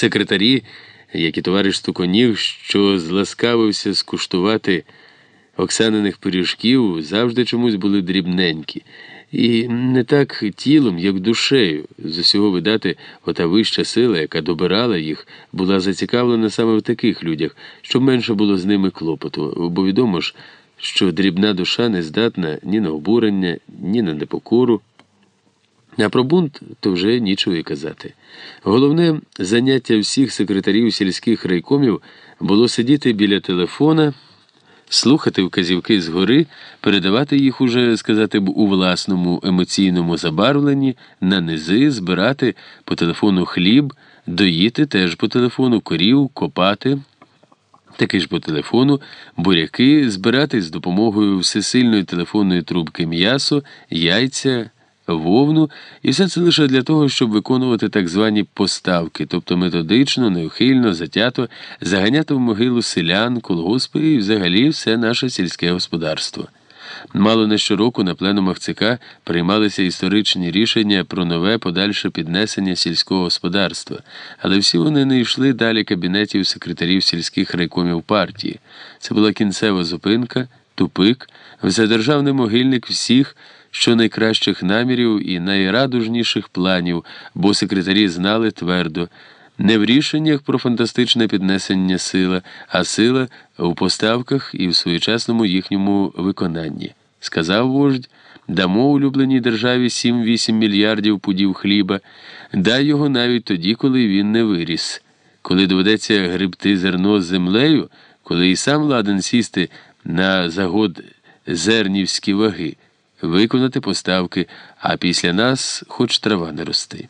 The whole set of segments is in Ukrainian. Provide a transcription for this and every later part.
Секретарі, як і товариш Стуконіг, що зласкавився скуштувати Оксаниних пиріжків, завжди чомусь були дрібненькі. І не так тілом, як душею. З усього видати, ота вища сила, яка добирала їх, була зацікавлена саме в таких людях, щоб менше було з ними клопоту, бо відомо ж, що дрібна душа не здатна ні на обурення, ні на непокору. А про бунт то вже нічого і казати. Головне заняття всіх секретарів сільських райкомів було сидіти біля телефона, слухати вказівки згори, передавати їх уже, сказати б, у власному емоційному забарвленні, на низи, збирати по телефону хліб, доїти теж по телефону корів, копати. Таки ж по телефону, буряки, збирати з допомогою всесильної телефонної трубки м'ясо, яйця вовну, і все це лише для того, щоб виконувати так звані поставки, тобто методично, неухильно, затято заганяти в могилу селян, колгоспи і взагалі все наше сільське господарство. Мало не щороку на пленумах ЦК приймалися історичні рішення про нове подальше піднесення сільського господарства, але всі вони не йшли далі кабінетів секретарів сільських райкомів партії. Це була кінцева зупинка, тупик, вседержавний могильник всіх що найкращих намірів і найрадужніших планів, бо секретарі знали твердо. Не в рішеннях про фантастичне піднесення сила, а сила у поставках і в своєчасному їхньому виконанні. Сказав вождь, дамо улюбленій державі 7-8 мільярдів пудів хліба, дай його навіть тоді, коли він не виріс. Коли доведеться грибти зерно з землею, коли і сам ладен сісти на загод зернівські ваги виконати поставки, а після нас хоч трава не рости.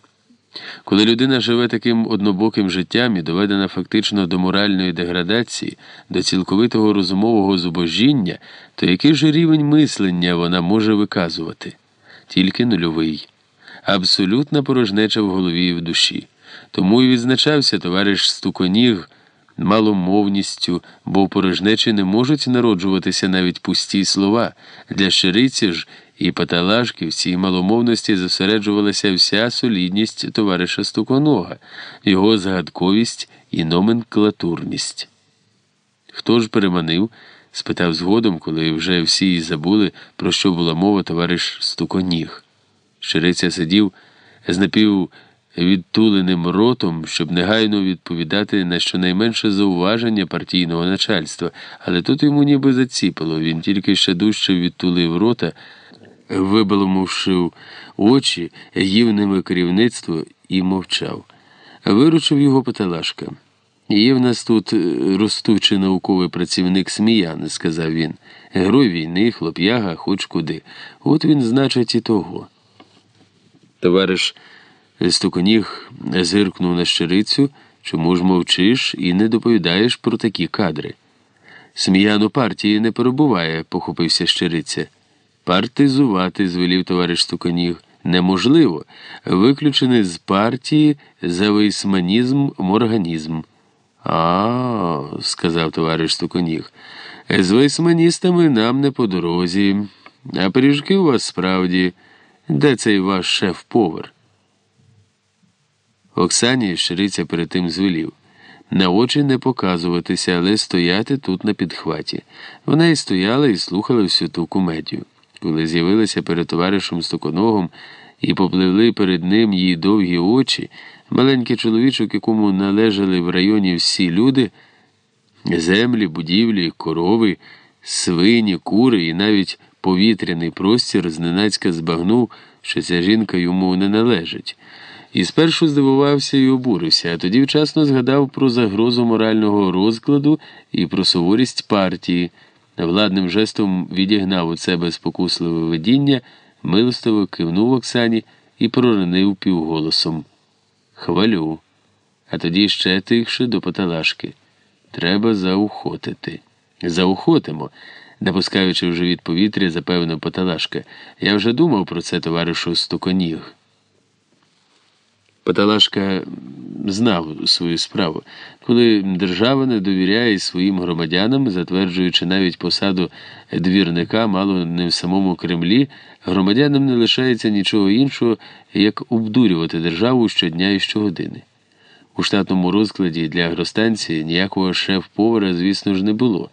Коли людина живе таким однобоким життям і доведена фактично до моральної деградації, до цілковитого розумового зубожіння, то який же рівень мислення вона може виказувати? Тільки нульовий, абсолютна порожнеча в голові і в душі. Тому і відзначався товариш Стуконіг маломовністю, бо в порожнечі не можуть народжуватися навіть пусті слова. Для щириці ж і паталажки в цій маломовності зосереджувалася вся солідність товариша Стуконога, його згадковість і номенклатурність. Хто ж переманив? спитав згодом, коли вже всі забули, про що була мова товариш Стуконіг. Щириця сидів з напів відтуленим ротом, щоб негайно відповідати на щонайменше зауваження партійного начальства, але тут йому ніби заціпало, він тільки ще дужче відтулив рота, вибаламувши очі, їв ними керівництво і мовчав. Виручив його Паталашка. Є в нас тут ростучий науковий працівник Сміян, сказав він. Герой війни, хлоп'яга, хоч куди. От він, значить, і того. Товариш Стуконіг зиркнув на щирицю, чому ж мовчиш і не доповідаєш про такі кадри. Сміян у партії не перебуває, похопився щириця. Партизувати, звелів товариш Стуконіг, неможливо. Виключений з партії за вейсманізм морганізм. А, сказав товариш Стуконіг, з вейсманістами нам не по дорозі. А пиріжки у вас справді, де цей ваш шеф-повар? Оксані Шриця перед тим звелів. На очі не показуватися, але стояти тут на підхваті. Вона і стояла і слухала всю ту кумедію. Коли з'явилася перед товаришем Стоконогом і попливли перед ним її довгі очі, маленький чоловічок, якому належали в районі всі люди, землі, будівлі, корови, свині, кури і навіть повітряний простір зненацька збагнув, що ця жінка йому не належить. І спершу здивувався і обурився, а тоді вчасно згадав про загрозу морального розкладу і про суворість партії. Владним жестом відігнав у себе спокусливе видіння, милостиво кивнув Оксані і проронив півголосом. Хвалю. А тоді ще тихше до поталашки. Треба заухотити. Заухотимо, напускаючи в живіт повітря, запевнив поталашка. Я вже думав про це, товаришу Стуконіг. Паталашка знав свою справу, коли держава не довіряє своїм громадянам, затверджуючи навіть посаду двірника, мало не в самому Кремлі, громадянам не лишається нічого іншого, як обдурювати державу щодня і щогодини. У штатному розкладі для агростанції ніякого шеф-повара, звісно ж, не було.